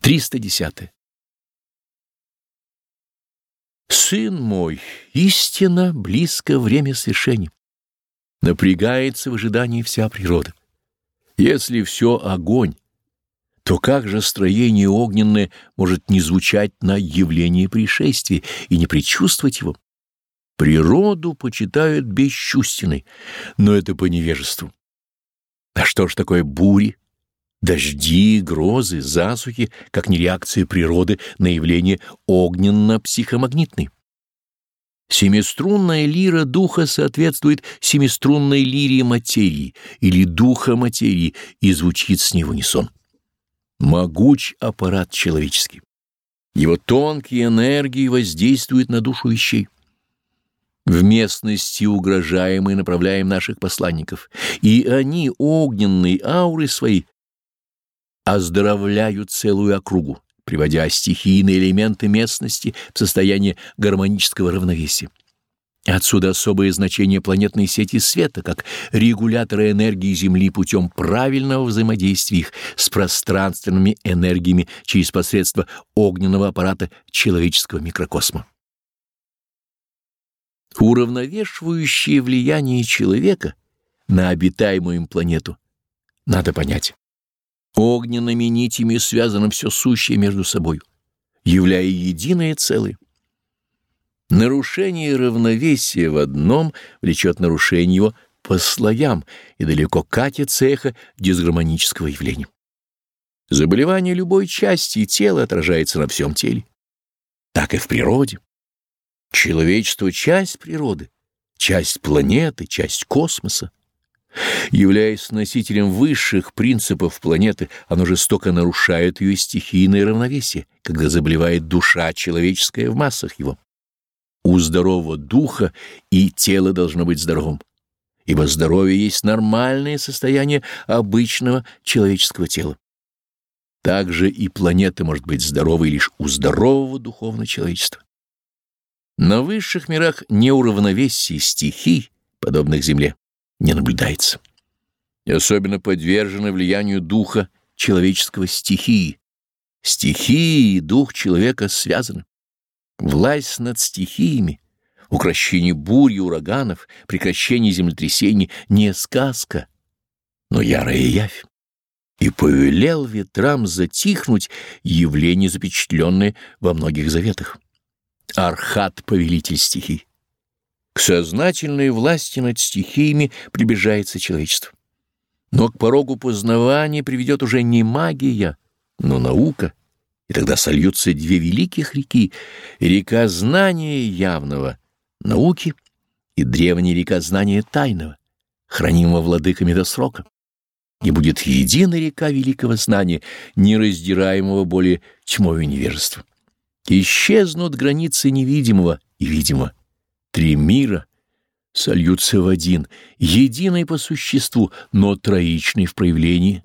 310. Сын мой, истинно близко время свершения. Напрягается в ожидании вся природа. Если все огонь, то как же строение огненное может не звучать на явление пришествия и не предчувствовать его? Природу почитают бесчувственной, но это по невежеству. А что ж такое бури, дожди, грозы, засухи, как не реакция природы на явление огненно-психомагнитной? Семиструнная лира духа соответствует семиструнной лире материи или духа материи и звучит с в унисон. Могуч аппарат человеческий. Его тонкие энергии воздействуют на душу вещей. В местности угрожаемой направляем наших посланников, и они, огненные ауры свои, оздоровляют целую округу приводя стихийные элементы местности в состояние гармонического равновесия. Отсюда особое значение планетной сети света, как регулятора энергии Земли путем правильного взаимодействия их с пространственными энергиями через посредство огненного аппарата человеческого микрокосма. Уравновешивающее влияние человека на обитаемую им планету надо понять. Огненными нитями связано все сущее между собой, являя единое целое. Нарушение равновесия в одном влечет нарушение его по слоям и далеко катится эхо дисгармонического явления. Заболевание любой части тела отражается на всем теле. Так и в природе. Человечество — часть природы, часть планеты, часть космоса. Являясь носителем высших принципов планеты, оно жестоко нарушает ее стихийное равновесие, когда заболевает душа человеческая в массах его. У здорового духа и тело должно быть здоровым, ибо здоровье есть нормальное состояние обычного человеческого тела. Также и планета может быть здоровой лишь у здорового духовного человечества. На высших мирах неуравновесие стихий, подобных Земле, не наблюдается. И особенно подвержены влиянию духа человеческого стихии. Стихии и дух человека связаны. Власть над стихиями, укращение бурь и ураганов, прекращение землетрясений — не сказка, но ярая явь. И повелел ветрам затихнуть явление, запечатленное во многих заветах. Архат — повелитель стихий. К сознательной власти над стихиями приближается человечество. Но к порогу познавания приведет уже не магия, но наука, и тогда сольются две великих реки — река знания явного, науки, и древняя река знания тайного, хранимого владыками до срока. И будет единая река великого знания, нераздираемого более тьмою невежества. Исчезнут границы невидимого и видимого Три мира сольются в один, единый по существу, но троичный в проявлении.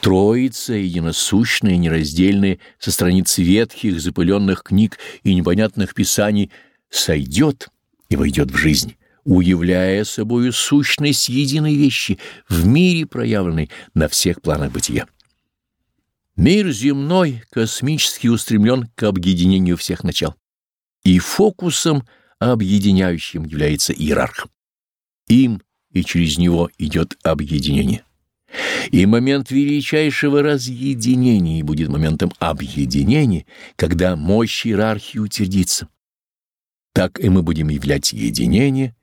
Троица, единосущная, нераздельная, со страниц ветхих, запыленных книг и непонятных писаний, сойдет и войдет в жизнь, уявляя собою сущность единой вещи в мире проявленной на всех планах бытия. Мир земной космически устремлен к объединению всех начал. И фокусом — объединяющим является иерарх. Им и через него идет объединение. И момент величайшего разъединения будет моментом объединения, когда мощь иерархии утвердится. Так и мы будем являть единение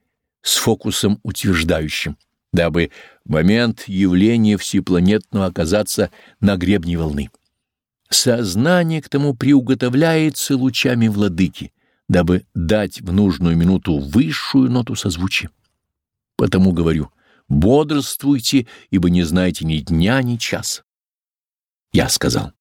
с фокусом утверждающим, дабы момент явления всепланетного оказаться на гребне волны. Сознание к тому приуготовляется лучами владыки, дабы дать в нужную минуту высшую ноту созвучия. Потому говорю, бодрствуйте, ибо не знаете ни дня, ни часа. Я сказал.